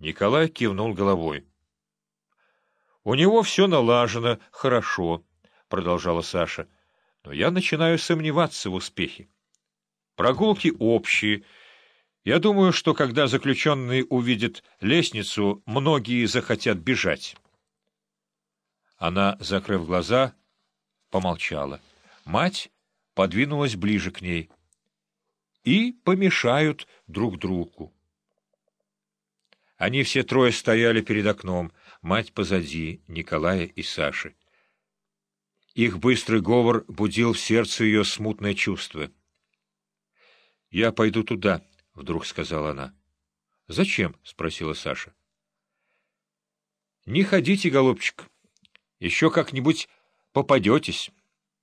Николай кивнул головой. — У него все налажено, хорошо, — продолжала Саша, — но я начинаю сомневаться в успехе. Прогулки общие. Я думаю, что когда заключенные увидят лестницу, многие захотят бежать. Она, закрыв глаза, помолчала. Мать подвинулась ближе к ней. И помешают друг другу. Они все трое стояли перед окном, мать позади, Николая и Саши. Их быстрый говор будил в сердце ее смутное чувство. — Я пойду туда, — вдруг сказала она. — Зачем? — спросила Саша. — Не ходите, голубчик. Еще как-нибудь попадетесь.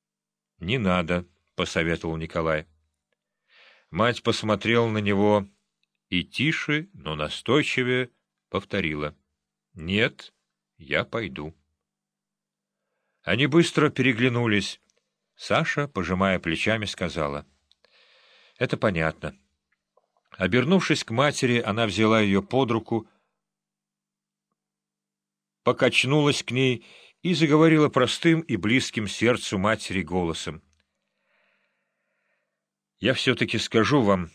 — Не надо, — посоветовал Николай. Мать посмотрела на него и тише, но настойчивее повторила. — Нет, я пойду. Они быстро переглянулись. Саша, пожимая плечами, сказала. — Это понятно. Обернувшись к матери, она взяла ее под руку, покачнулась к ней и заговорила простым и близким сердцу матери голосом. — Я все-таки скажу вам,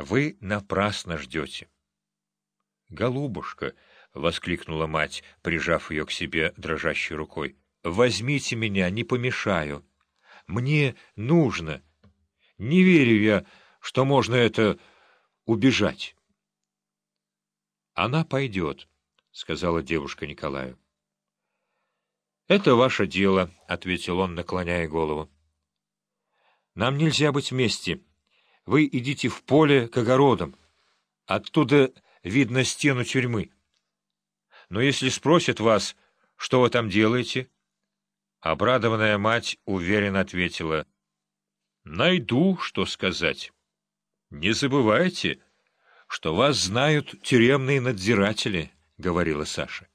вы напрасно ждете. — Голубушка! — воскликнула мать, прижав ее к себе дрожащей рукой. — Возьмите меня, не помешаю. Мне нужно. Не верю я, что можно это убежать. — Она пойдет, — сказала девушка Николаю. — Это ваше дело, — ответил он, наклоняя голову. — Нам нельзя быть вместе. — вы идите в поле к огородам. Оттуда видно стену тюрьмы. Но если спросят вас, что вы там делаете, обрадованная мать уверенно ответила, «Найду, что сказать. Не забывайте, что вас знают тюремные надзиратели», — говорила Саша.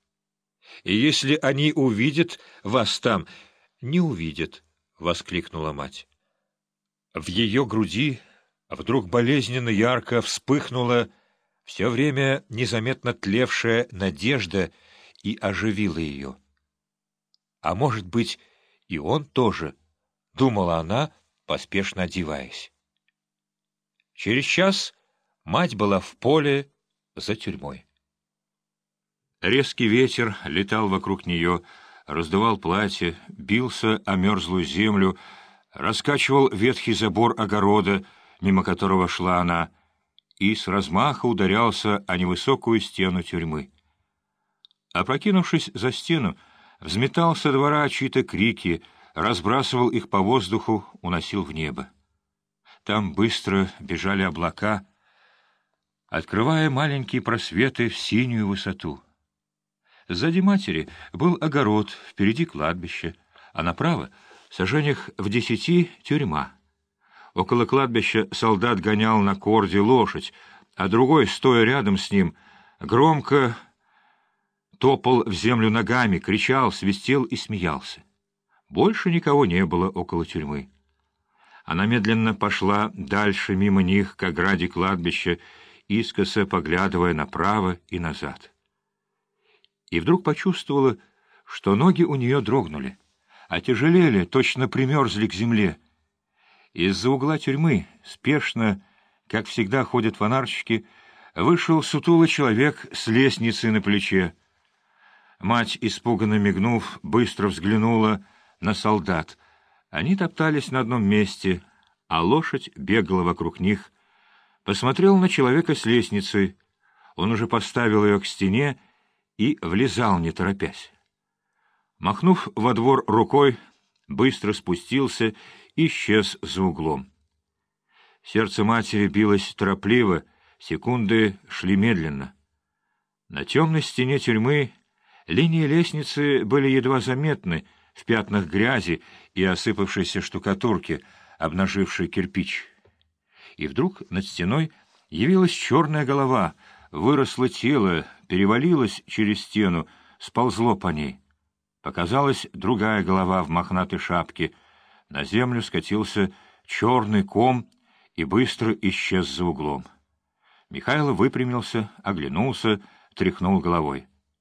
«И если они увидят вас там...» «Не увидят», — воскликнула мать. В ее груди вдруг болезненно ярко вспыхнула все время незаметно тлевшая надежда и оживила ее. А может быть, и он тоже, — думала она, поспешно одеваясь. Через час мать была в поле за тюрьмой. Резкий ветер летал вокруг нее, раздувал платье, бился о мерзлую землю, раскачивал ветхий забор огорода, мимо которого шла она, и с размаха ударялся о невысокую стену тюрьмы. Опрокинувшись за стену, взметал со двора чьи-то крики, разбрасывал их по воздуху, уносил в небо. Там быстро бежали облака, открывая маленькие просветы в синюю высоту. Сзади матери был огород, впереди кладбище, а направо, в сажениях в десяти, тюрьма. Около кладбища солдат гонял на корде лошадь, а другой, стоя рядом с ним, громко топал в землю ногами, кричал, свистел и смеялся. Больше никого не было около тюрьмы. Она медленно пошла дальше мимо них к ограде кладбища, искоса поглядывая направо и назад. И вдруг почувствовала, что ноги у нее дрогнули, отяжелели, точно примерзли к земле, из-за угла тюрьмы, спешно, как всегда ходят фонарщики, вышел сутулый человек с лестницей на плече. Мать, испуганно мигнув, быстро взглянула на солдат. Они топтались на одном месте, а лошадь бегала вокруг них. Посмотрел на человека с лестницей. Он уже поставил ее к стене и влезал, не торопясь. Махнув во двор рукой, быстро спустился исчез за углом. Сердце матери билось торопливо, секунды шли медленно. На темной стене тюрьмы линии лестницы были едва заметны в пятнах грязи и осыпавшейся штукатурки, обнажившей кирпич. И вдруг над стеной явилась черная голова, выросло тело, перевалилось через стену, сползло по ней. Показалась другая голова в мохнатой шапке — на землю скатился черный ком и быстро исчез за углом. Михайло выпрямился, оглянулся, тряхнул головой.